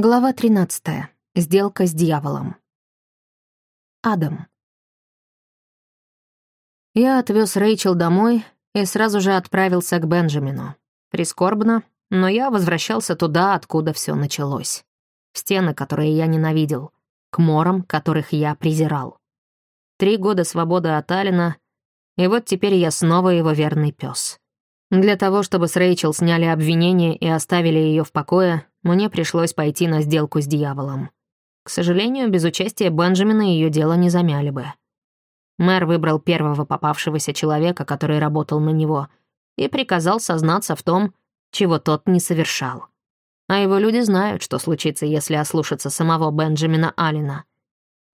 Глава 13. Сделка с дьяволом. Адам. Я отвез Рэйчел домой и сразу же отправился к Бенджамину. Прискорбно, но я возвращался туда, откуда все началось. В стены, которые я ненавидел, к морам, которых я презирал. Три года свободы от Алина, и вот теперь я снова его верный пес. Для того, чтобы с Рэйчел сняли обвинение и оставили ее в покое, мне пришлось пойти на сделку с дьяволом. К сожалению, без участия Бенджамина ее дело не замяли бы. Мэр выбрал первого попавшегося человека, который работал на него, и приказал сознаться в том, чего тот не совершал. А его люди знают, что случится, если ослушаться самого Бенджамина Аллена.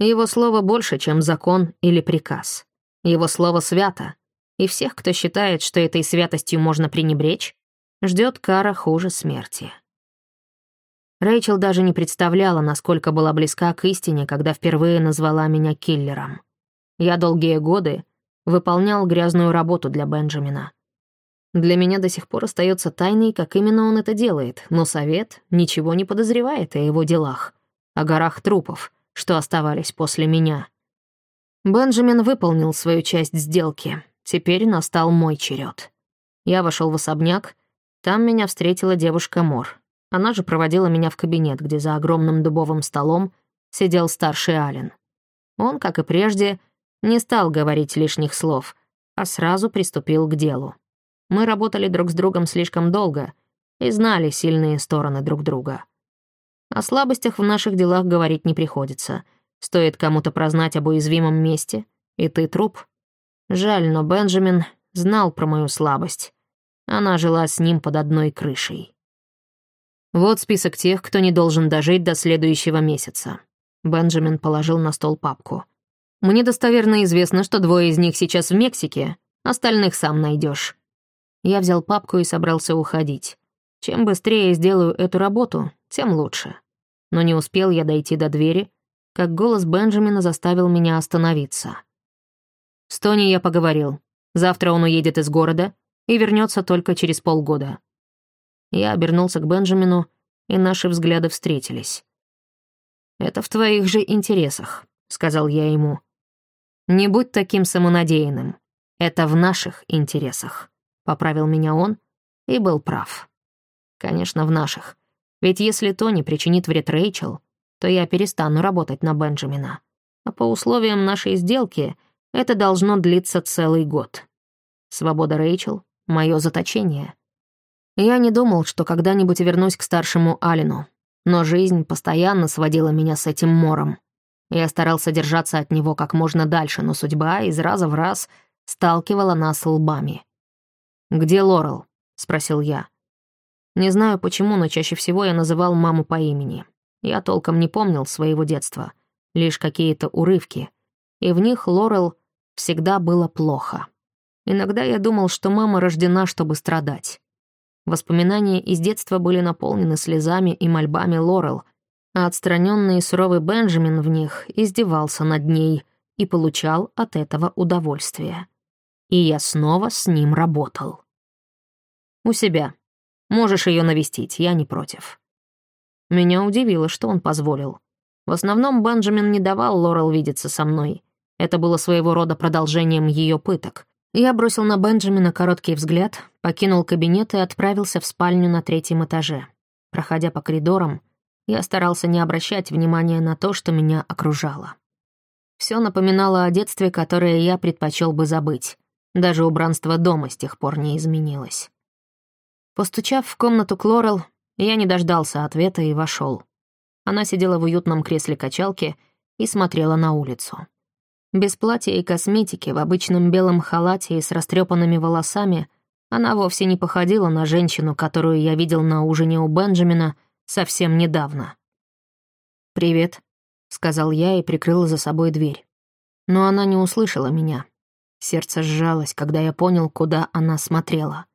Его слово больше, чем закон или приказ. Его слово свято, и всех, кто считает, что этой святостью можно пренебречь, ждет кара хуже смерти. Рэйчел даже не представляла, насколько была близка к истине, когда впервые назвала меня киллером. Я долгие годы выполнял грязную работу для Бенджамина. Для меня до сих пор остается тайной, как именно он это делает, но совет ничего не подозревает о его делах, о горах трупов, что оставались после меня. Бенджамин выполнил свою часть сделки. Теперь настал мой черед. Я вошел в особняк. Там меня встретила девушка Мор. Она же проводила меня в кабинет, где за огромным дубовым столом сидел старший Ален. Он, как и прежде, не стал говорить лишних слов, а сразу приступил к делу. Мы работали друг с другом слишком долго и знали сильные стороны друг друга. О слабостях в наших делах говорить не приходится. Стоит кому-то прознать об уязвимом месте, и ты труп. Жаль, но Бенджамин знал про мою слабость. Она жила с ним под одной крышей. Вот список тех, кто не должен дожить до следующего месяца. Бенджамин положил на стол папку. Мне достоверно известно, что двое из них сейчас в Мексике, остальных сам найдешь. Я взял папку и собрался уходить. Чем быстрее сделаю эту работу, тем лучше. Но не успел я дойти до двери, как голос Бенджамина заставил меня остановиться. С Тони я поговорил. Завтра он уедет из города и вернется только через полгода. Я обернулся к Бенджамину, и наши взгляды встретились. «Это в твоих же интересах», — сказал я ему. «Не будь таким самонадеянным. Это в наших интересах», — поправил меня он и был прав. «Конечно, в наших. Ведь если Тони причинит вред Рэйчел, то я перестану работать на Бенджамина. А по условиям нашей сделки это должно длиться целый год. Свобода Рэйчел — мое заточение». Я не думал, что когда-нибудь вернусь к старшему Алину, но жизнь постоянно сводила меня с этим мором. Я старался держаться от него как можно дальше, но судьба из раза в раз сталкивала нас лбами. «Где Лорел?» — спросил я. Не знаю почему, но чаще всего я называл маму по имени. Я толком не помнил своего детства, лишь какие-то урывки, и в них Лорел всегда было плохо. Иногда я думал, что мама рождена, чтобы страдать. Воспоминания из детства были наполнены слезами и мольбами Лорел, а отстраненный и суровый Бенджамин в них издевался над ней и получал от этого удовольствие. И я снова с ним работал. «У себя. Можешь ее навестить, я не против». Меня удивило, что он позволил. В основном Бенджамин не давал Лорел видеться со мной. Это было своего рода продолжением ее пыток. Я бросил на Бенджамина короткий взгляд, покинул кабинет и отправился в спальню на третьем этаже. Проходя по коридорам, я старался не обращать внимания на то, что меня окружало. Все напоминало о детстве, которое я предпочел бы забыть. Даже убранство дома с тех пор не изменилось. Постучав в комнату Клорел, я не дождался ответа и вошел. Она сидела в уютном кресле качалки и смотрела на улицу. Без платья и косметики, в обычном белом халате и с растрепанными волосами, она вовсе не походила на женщину, которую я видел на ужине у Бенджамина совсем недавно. «Привет», — сказал я и прикрыл за собой дверь. Но она не услышала меня. Сердце сжалось, когда я понял, куда она смотрела.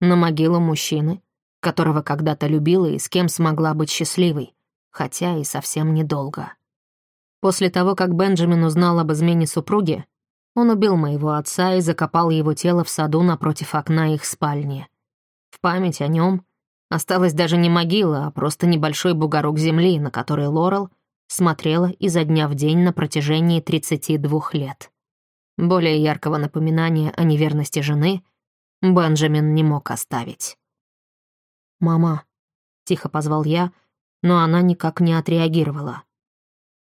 На могилу мужчины, которого когда-то любила и с кем смогла быть счастливой, хотя и совсем недолго. После того, как Бенджамин узнал об измене супруги, он убил моего отца и закопал его тело в саду напротив окна их спальни. В память о нем Осталась даже не могила, а просто небольшой бугорок земли, на который Лорел смотрела изо дня в день на протяжении 32 лет. Более яркого напоминания о неверности жены Бенджамин не мог оставить. «Мама», — тихо позвал я, но она никак не отреагировала.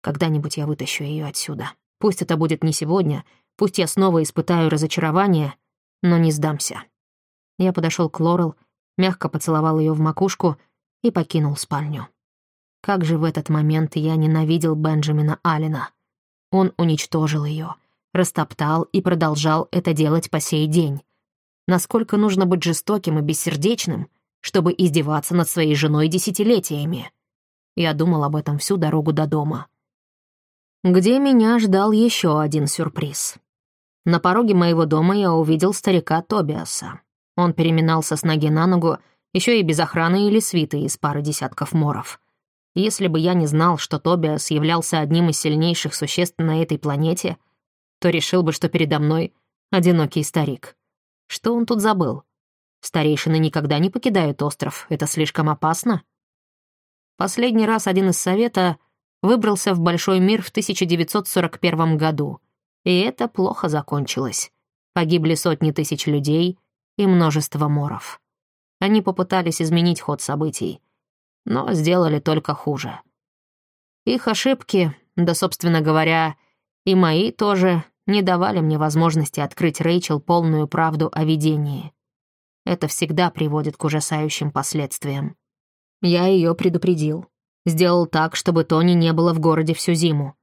«Когда-нибудь я вытащу ее отсюда. Пусть это будет не сегодня, пусть я снова испытаю разочарование, но не сдамся». Я подошел к Лорел, мягко поцеловал ее в макушку и покинул спальню. Как же в этот момент я ненавидел Бенджамина Аллена. Он уничтожил ее, растоптал и продолжал это делать по сей день. Насколько нужно быть жестоким и бессердечным, чтобы издеваться над своей женой десятилетиями. Я думал об этом всю дорогу до дома. Где меня ждал еще один сюрприз. На пороге моего дома я увидел старика Тобиаса. Он переминался с ноги на ногу, еще и без охраны или свиты из пары десятков моров. Если бы я не знал, что Тобиас являлся одним из сильнейших существ на этой планете, то решил бы, что передо мной одинокий старик. Что он тут забыл? Старейшины никогда не покидают остров, это слишком опасно. Последний раз один из совета выбрался в Большой мир в 1941 году, и это плохо закончилось. Погибли сотни тысяч людей и множество моров. Они попытались изменить ход событий, но сделали только хуже. Их ошибки, да, собственно говоря, и мои тоже, не давали мне возможности открыть Рэйчел полную правду о видении. Это всегда приводит к ужасающим последствиям. Я ее предупредил. Сделал так, чтобы Тони не было в городе всю зиму.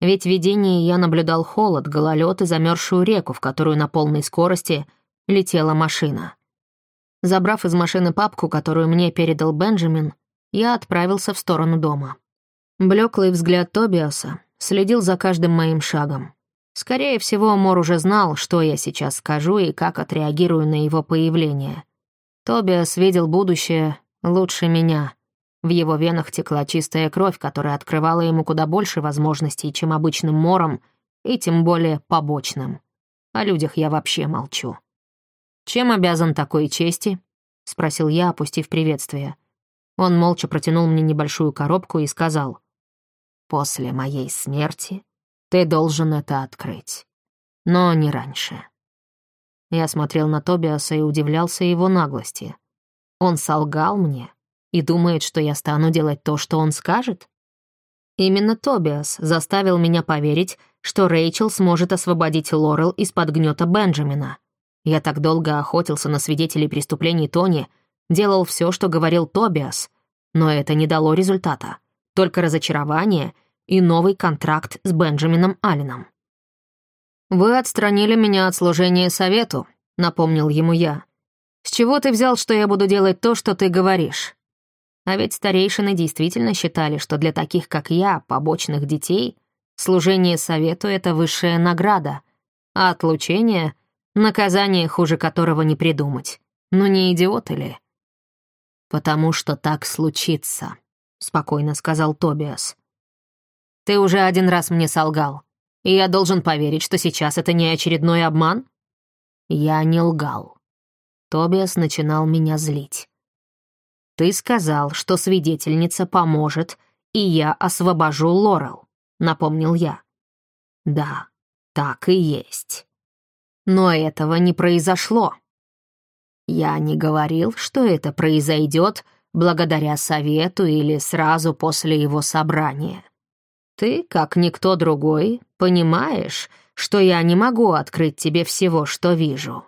Ведь в видении я наблюдал холод, гололед и замерзшую реку, в которую на полной скорости летела машина. Забрав из машины папку, которую мне передал Бенджамин, я отправился в сторону дома. Блеклый взгляд Тобиаса следил за каждым моим шагом. Скорее всего, Мор уже знал, что я сейчас скажу и как отреагирую на его появление. Тобиас видел будущее лучше меня. В его венах текла чистая кровь, которая открывала ему куда больше возможностей, чем обычным Мором, и тем более побочным. О людях я вообще молчу. «Чем обязан такой чести?» — спросил я, опустив приветствие. Он молча протянул мне небольшую коробку и сказал. «После моей смерти ты должен это открыть. Но не раньше. Я смотрел на Тобиаса и удивлялся его наглости. Он солгал мне и думает, что я стану делать то, что он скажет? Именно Тобиас заставил меня поверить, что Рэйчел сможет освободить Лорел из-под гнета Бенджамина. Я так долго охотился на свидетелей преступлений Тони, делал все, что говорил Тобиас, но это не дало результата. Только разочарование и новый контракт с Бенджамином Алленом. «Вы отстранили меня от служения совету», — напомнил ему я. «С чего ты взял, что я буду делать то, что ты говоришь?» А ведь старейшины действительно считали, что для таких, как я, побочных детей, служение совету — это высшая награда, а отлучение — наказание, хуже которого не придумать. Ну не идиоты ли? «Потому что так случится», — спокойно сказал Тобиас. Ты уже один раз мне солгал, и я должен поверить, что сейчас это не очередной обман? Я не лгал. Тобиас начинал меня злить. Ты сказал, что свидетельница поможет, и я освобожу Лорел, напомнил я. Да, так и есть. Но этого не произошло. Я не говорил, что это произойдет благодаря совету или сразу после его собрания. Ты, как никто другой, понимаешь, что я не могу открыть тебе всего, что вижу.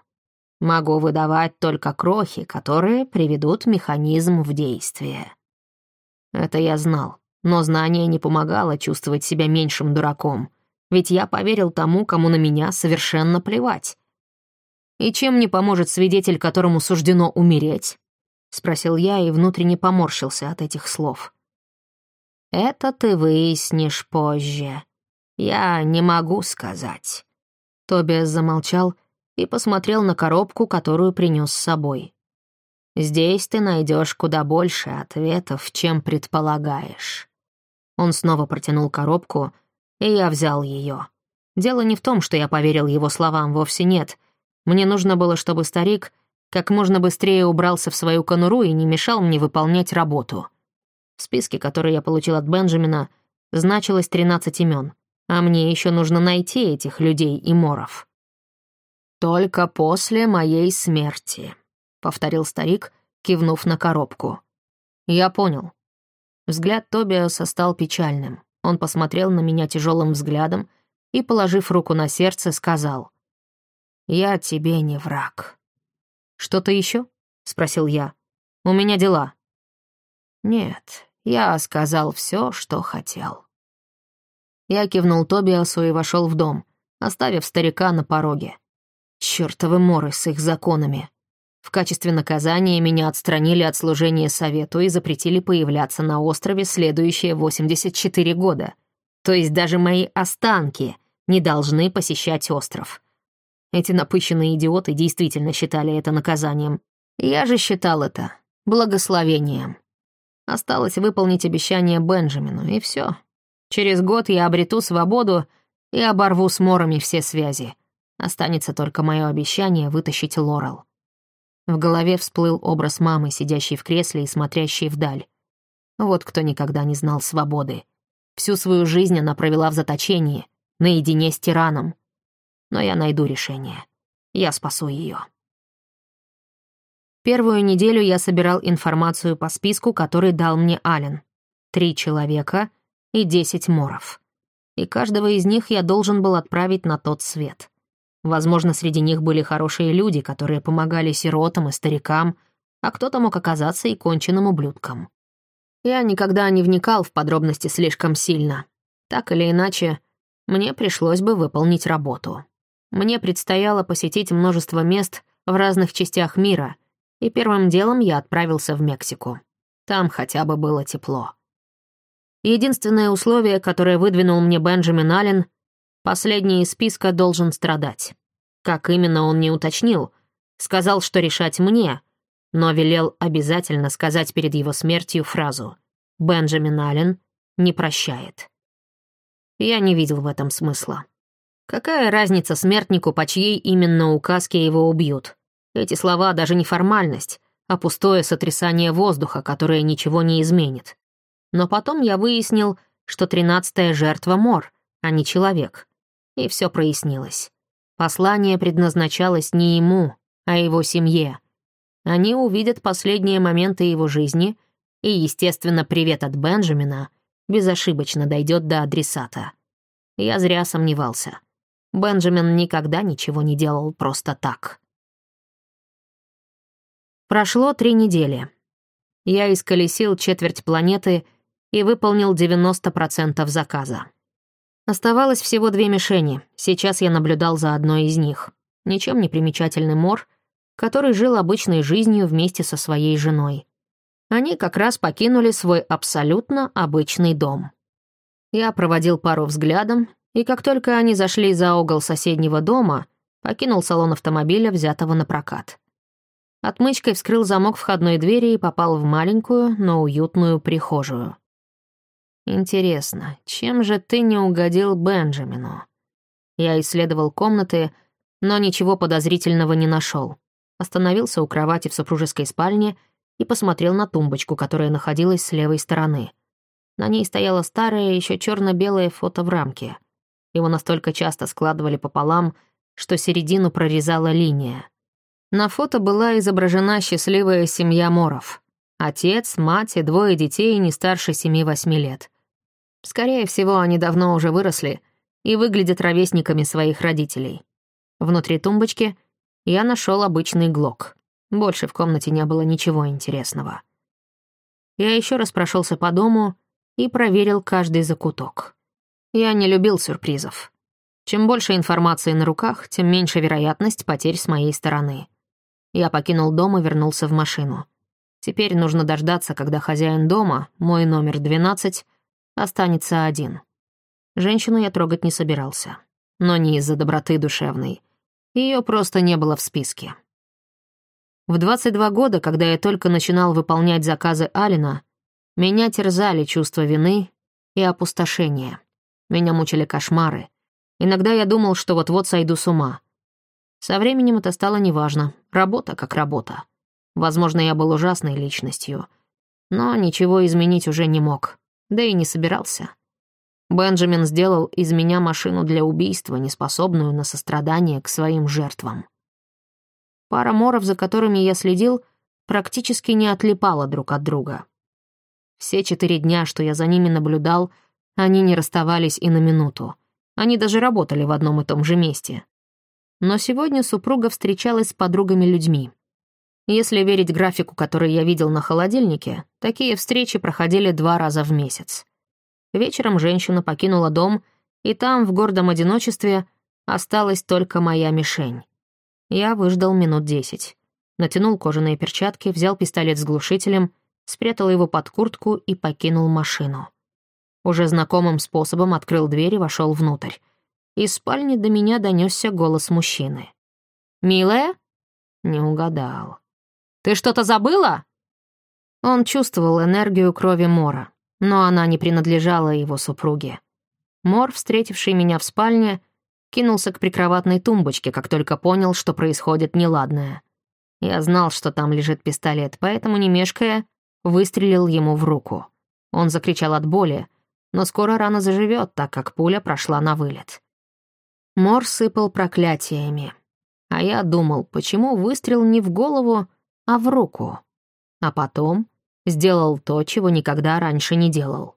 Могу выдавать только крохи, которые приведут механизм в действие. Это я знал, но знание не помогало чувствовать себя меньшим дураком, ведь я поверил тому, кому на меня совершенно плевать. «И чем мне поможет свидетель, которому суждено умереть?» — спросил я и внутренне поморщился от этих слов. Это ты выяснишь позже. Я не могу сказать». Тобиас замолчал и посмотрел на коробку, которую принес с собой. «Здесь ты найдешь куда больше ответов, чем предполагаешь». Он снова протянул коробку, и я взял ее. Дело не в том, что я поверил его словам, вовсе нет. Мне нужно было, чтобы старик как можно быстрее убрался в свою конуру и не мешал мне выполнять работу. В списке, который я получил от Бенджамина, значилось 13 имен, а мне еще нужно найти этих людей и моров. «Только после моей смерти», — повторил старик, кивнув на коробку. «Я понял». Взгляд Тобиаса стал печальным. Он посмотрел на меня тяжелым взглядом и, положив руку на сердце, сказал, «Я тебе не враг». «Что-то еще?» — спросил я. «У меня дела». «Нет, я сказал все, что хотел». Я кивнул Тобиасу и вошел в дом, оставив старика на пороге. Чёртовы моры с их законами. В качестве наказания меня отстранили от служения совету и запретили появляться на острове следующие 84 года. То есть даже мои останки не должны посещать остров. Эти напыщенные идиоты действительно считали это наказанием. Я же считал это благословением. Осталось выполнить обещание Бенджамину, и все. Через год я обрету свободу и оборву с морами все связи. Останется только мое обещание вытащить Лорел. В голове всплыл образ мамы, сидящей в кресле и смотрящей вдаль. Вот кто никогда не знал свободы. Всю свою жизнь она провела в заточении, наедине с тираном. Но я найду решение. Я спасу ее. Первую неделю я собирал информацию по списку, который дал мне Ален. Три человека и десять моров. И каждого из них я должен был отправить на тот свет. Возможно, среди них были хорошие люди, которые помогали сиротам и старикам, а кто-то мог оказаться и конченным ублюдком. Я никогда не вникал в подробности слишком сильно. Так или иначе, мне пришлось бы выполнить работу. Мне предстояло посетить множество мест в разных частях мира, и первым делом я отправился в Мексику. Там хотя бы было тепло. Единственное условие, которое выдвинул мне Бенджамин Аллен, Последний из списка должен страдать. Как именно он не уточнил. Сказал, что решать мне, но велел обязательно сказать перед его смертью фразу «Бенджамин Аллен не прощает». Я не видел в этом смысла. Какая разница смертнику, по чьей именно указке его убьют? Эти слова даже не формальность, а пустое сотрясание воздуха, которое ничего не изменит. Но потом я выяснил, что тринадцатая жертва — мор, а не человек и все прояснилось. Послание предназначалось не ему, а его семье. Они увидят последние моменты его жизни, и, естественно, привет от Бенджамина безошибочно дойдет до адресата. Я зря сомневался. Бенджамин никогда ничего не делал просто так. Прошло три недели. Я исколесил четверть планеты и выполнил 90% заказа. Оставалось всего две мишени. Сейчас я наблюдал за одной из них. Ничем не примечательный Мор, который жил обычной жизнью вместе со своей женой. Они как раз покинули свой абсолютно обычный дом. Я проводил пару взглядом, и как только они зашли за угол соседнего дома, покинул салон автомобиля, взятого на прокат. Отмычкой вскрыл замок входной двери и попал в маленькую, но уютную прихожую. Интересно, чем же ты не угодил Бенджамину? Я исследовал комнаты, но ничего подозрительного не нашел. Остановился у кровати в супружеской спальне и посмотрел на тумбочку, которая находилась с левой стороны. На ней стояло старое, еще черно белое фото в рамке. Его настолько часто складывали пополам, что середину прорезала линия. На фото была изображена счастливая семья Моров. Отец, мать и двое детей не старше семи-восьми лет. Скорее всего, они давно уже выросли и выглядят ровесниками своих родителей. Внутри тумбочки я нашел обычный глок. Больше в комнате не было ничего интересного. Я еще раз прошелся по дому и проверил каждый закуток. Я не любил сюрпризов. Чем больше информации на руках, тем меньше вероятность потерь с моей стороны. Я покинул дом и вернулся в машину. Теперь нужно дождаться, когда хозяин дома, мой номер 12, останется один. Женщину я трогать не собирался. Но не из-за доброты душевной. Ее просто не было в списке. В 22 года, когда я только начинал выполнять заказы Алина, меня терзали чувство вины и опустошения. Меня мучили кошмары. Иногда я думал, что вот-вот сойду с ума. Со временем это стало неважно. Работа как работа. Возможно, я был ужасной личностью. Но ничего изменить уже не мог. Да и не собирался. Бенджамин сделал из меня машину для убийства, неспособную на сострадание к своим жертвам. Пара моров, за которыми я следил, практически не отлипала друг от друга. Все четыре дня, что я за ними наблюдал, они не расставались и на минуту. Они даже работали в одном и том же месте. Но сегодня супруга встречалась с подругами-людьми. Если верить графику, который я видел на холодильнике, такие встречи проходили два раза в месяц. Вечером женщина покинула дом, и там, в гордом одиночестве, осталась только моя мишень. Я выждал минут десять. Натянул кожаные перчатки, взял пистолет с глушителем, спрятал его под куртку и покинул машину. Уже знакомым способом открыл дверь и вошел внутрь. Из спальни до меня донесся голос мужчины. «Милая?» Не угадал. «Ты что-то забыла?» Он чувствовал энергию крови Мора, но она не принадлежала его супруге. Мор, встретивший меня в спальне, кинулся к прикроватной тумбочке, как только понял, что происходит неладное. Я знал, что там лежит пистолет, поэтому, не мешкая, выстрелил ему в руку. Он закричал от боли, но скоро рана заживет, так как пуля прошла на вылет. Мор сыпал проклятиями. А я думал, почему выстрел не в голову, а в руку. А потом сделал то, чего никогда раньше не делал.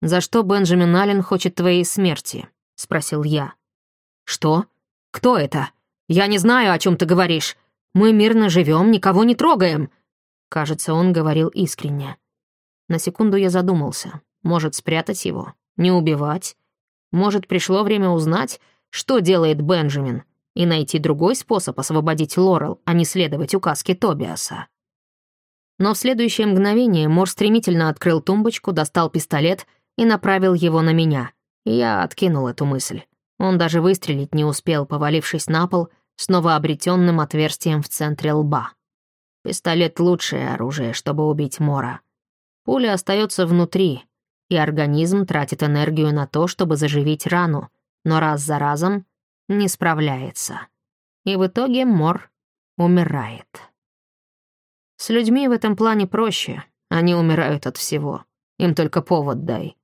«За что Бенджамин Аллен хочет твоей смерти?» — спросил я. «Что? Кто это? Я не знаю, о чем ты говоришь. Мы мирно живем, никого не трогаем». Кажется, он говорил искренне. На секунду я задумался. Может, спрятать его? Не убивать? Может, пришло время узнать, что делает Бенджамин, и найти другой способ освободить Лорел, а не следовать указке Тобиаса. Но в следующее мгновение Мор стремительно открыл тумбочку, достал пистолет и направил его на меня. Я откинул эту мысль. Он даже выстрелить не успел, повалившись на пол с новообретенным отверстием в центре лба. Пистолет — лучшее оружие, чтобы убить Мора. Пуля остается внутри, и организм тратит энергию на то, чтобы заживить рану, но раз за разом не справляется. И в итоге Мор умирает. С людьми в этом плане проще. Они умирают от всего. Им только повод дай.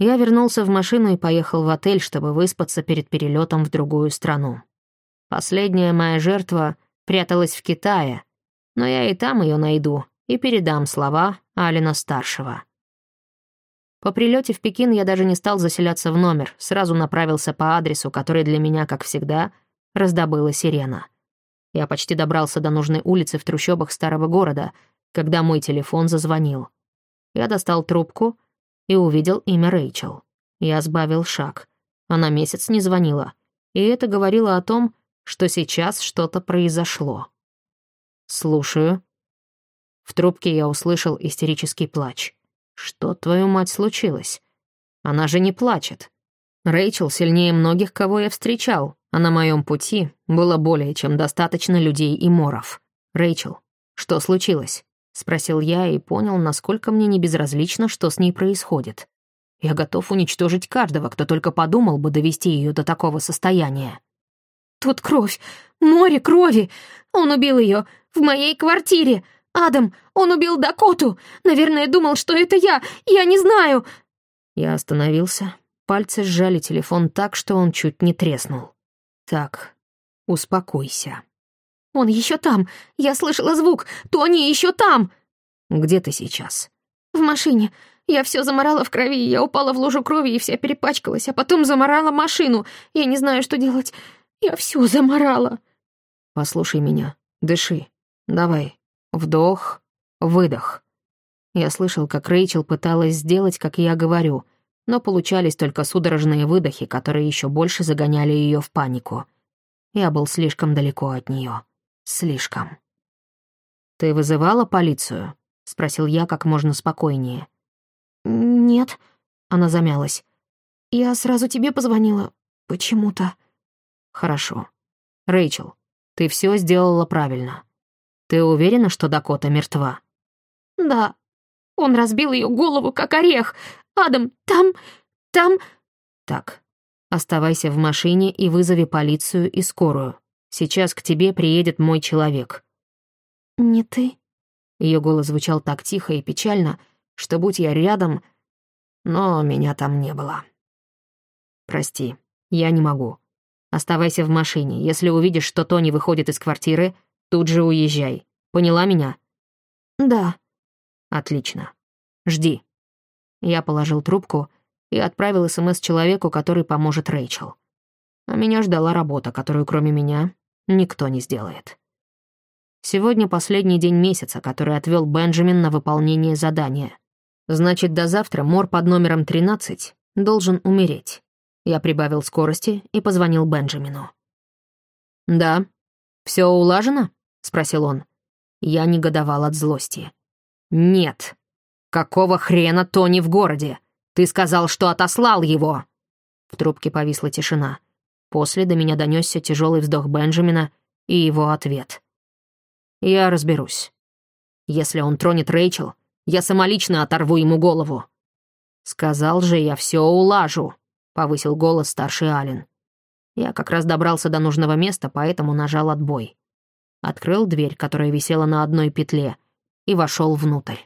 Я вернулся в машину и поехал в отель, чтобы выспаться перед перелетом в другую страну. Последняя моя жертва пряталась в Китае, но я и там ее найду и передам слова Алина-старшего. По прилете в Пекин я даже не стал заселяться в номер, сразу направился по адресу, который для меня, как всегда, раздобыла сирена. Я почти добрался до нужной улицы в трущобах старого города, когда мой телефон зазвонил. Я достал трубку и увидел имя Рэйчел. Я сбавил шаг. Она месяц не звонила, и это говорило о том, что сейчас что-то произошло. «Слушаю». В трубке я услышал истерический плач. Что, твою мать, случилось? Она же не плачет. Рэйчел сильнее многих, кого я встречал, а на моем пути было более чем достаточно людей и моров. Рэйчел, что случилось? Спросил я и понял, насколько мне не безразлично, что с ней происходит. Я готов уничтожить каждого, кто только подумал бы довести ее до такого состояния. «Тут кровь! Море крови! Он убил ее в моей квартире! Адам, он убил Дакоту! Наверное, думал, что это я! Я не знаю!» Я остановился. Пальцы сжали телефон так, что он чуть не треснул. «Так, успокойся». «Он еще там! Я слышала звук! Тони еще там!» «Где ты сейчас?» «В машине. Я все заморала в крови, я упала в лужу крови и вся перепачкалась, а потом заморала машину. Я не знаю, что делать. Я все заморала». «Послушай меня. Дыши. Давай. Вдох, выдох. Я слышал, как Рэйчел пыталась сделать, как я говорю, но получались только судорожные выдохи, которые еще больше загоняли ее в панику. Я был слишком далеко от нее. Слишком. «Ты вызывала полицию?» — спросил я как можно спокойнее. «Нет», — она замялась. «Я сразу тебе позвонила. Почему-то». «Хорошо. Рэйчел, ты все сделала правильно. Ты уверена, что Дакота мертва?» «Да. Он разбил ее голову, как орех. Адам, там... там...» «Так, Оставайся в машине и вызови полицию и скорую. Сейчас к тебе приедет мой человек». «Не ты?» Ее голос звучал так тихо и печально, что будь я рядом, но меня там не было. «Прости, я не могу. Оставайся в машине. Если увидишь, что Тони выходит из квартиры, тут же уезжай. Поняла меня?» «Да». «Отлично. Жди». Я положил трубку и отправил СМС человеку, который поможет Рэйчел. А меня ждала работа, которую кроме меня никто не сделает. Сегодня последний день месяца, который отвел Бенджамин на выполнение задания. Значит, до завтра Мор под номером 13 должен умереть. Я прибавил скорости и позвонил Бенджамину. «Да. Все улажено?» — спросил он. Я негодовал от злости. «Нет. Какого хрена Тони в городе? Ты сказал, что отослал его!» В трубке повисла тишина. После до меня донесся тяжелый вздох Бенджамина и его ответ. «Я разберусь. Если он тронет Рэйчел, я самолично оторву ему голову». «Сказал же, я все улажу», — повысил голос старший Ален. Я как раз добрался до нужного места, поэтому нажал отбой. Открыл дверь, которая висела на одной петле, и вошел внутрь.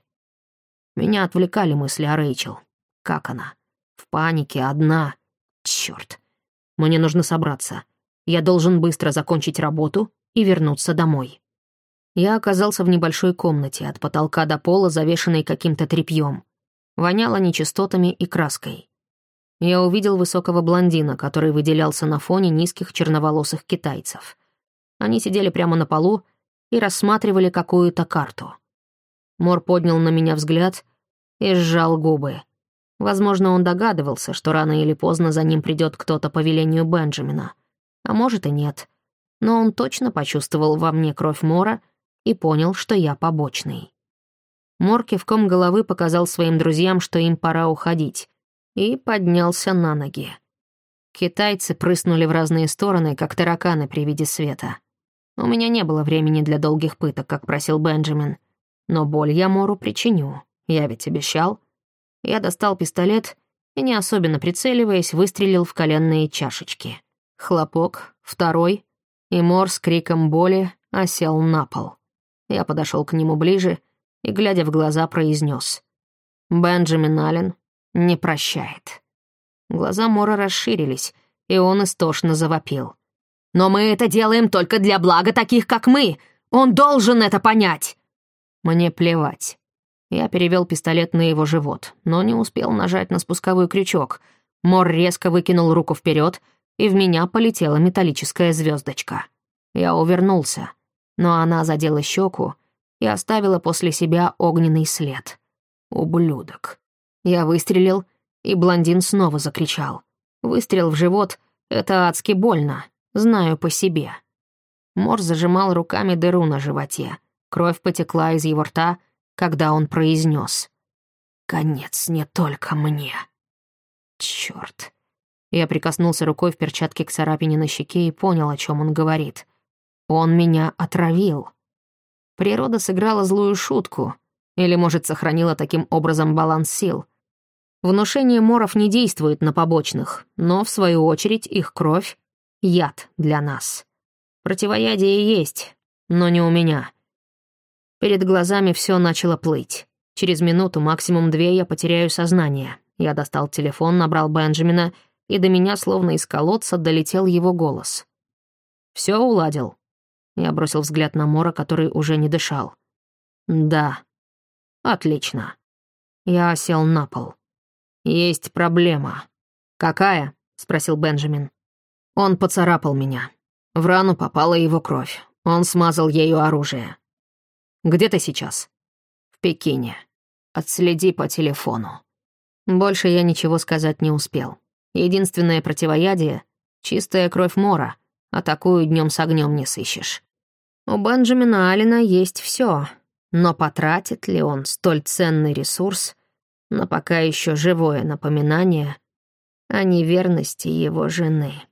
Меня отвлекали мысли о Рэйчел. Как она? В панике, одна. Черт. Мне нужно собраться. Я должен быстро закончить работу и вернуться домой. Я оказался в небольшой комнате, от потолка до пола, завешенной каким-то тряпьем. Воняло нечистотами и краской. Я увидел высокого блондина, который выделялся на фоне низких черноволосых китайцев. Они сидели прямо на полу и рассматривали какую-то карту. Мор поднял на меня взгляд и сжал губы. Возможно, он догадывался, что рано или поздно за ним придет кто-то по велению Бенджамина. А может и нет. Но он точно почувствовал во мне кровь Мора и понял, что я побочный. Мор кивком головы показал своим друзьям, что им пора уходить, и поднялся на ноги. Китайцы прыснули в разные стороны, как тараканы при виде света. У меня не было времени для долгих пыток, как просил Бенджамин. Но боль я Мору причиню. Я ведь обещал. Я достал пистолет и, не особенно прицеливаясь, выстрелил в коленные чашечки. Хлопок, второй, и Мор с криком боли осел на пол. Я подошел к нему ближе и, глядя в глаза, произнес: «Бенджамин Аллен не прощает». Глаза Мора расширились, и он истошно завопил. «Но мы это делаем только для блага таких, как мы! Он должен это понять!» Мне плевать. Я перевел пистолет на его живот, но не успел нажать на спусковой крючок. Мор резко выкинул руку вперед, и в меня полетела металлическая звездочка. Я увернулся, но она задела щеку и оставила после себя огненный след. Ублюдок. Я выстрелил, и блондин снова закричал. Выстрел в живот — это адски больно, знаю по себе. Мор зажимал руками дыру на животе. Кровь потекла из его рта — когда он произнес «Конец не только мне». Черт. Я прикоснулся рукой в перчатке к царапине на щеке и понял, о чем он говорит. Он меня отравил. Природа сыграла злую шутку, или, может, сохранила таким образом баланс сил. Внушение моров не действует на побочных, но, в свою очередь, их кровь — яд для нас. Противоядие есть, но не у меня. Перед глазами все начало плыть. Через минуту, максимум две, я потеряю сознание. Я достал телефон, набрал Бенджамина, и до меня, словно из колодца, долетел его голос. Все уладил?» Я бросил взгляд на Мора, который уже не дышал. «Да». «Отлично». Я сел на пол. «Есть проблема». «Какая?» — спросил Бенджамин. Он поцарапал меня. В рану попала его кровь. Он смазал ею оружие. Где ты сейчас?» «В Пекине. Отследи по телефону». Больше я ничего сказать не успел. Единственное противоядие — чистая кровь мора, а такую днем с огнем не сыщешь. У Бенджамина Алина есть все, но потратит ли он столь ценный ресурс на пока еще живое напоминание о неверности его жены?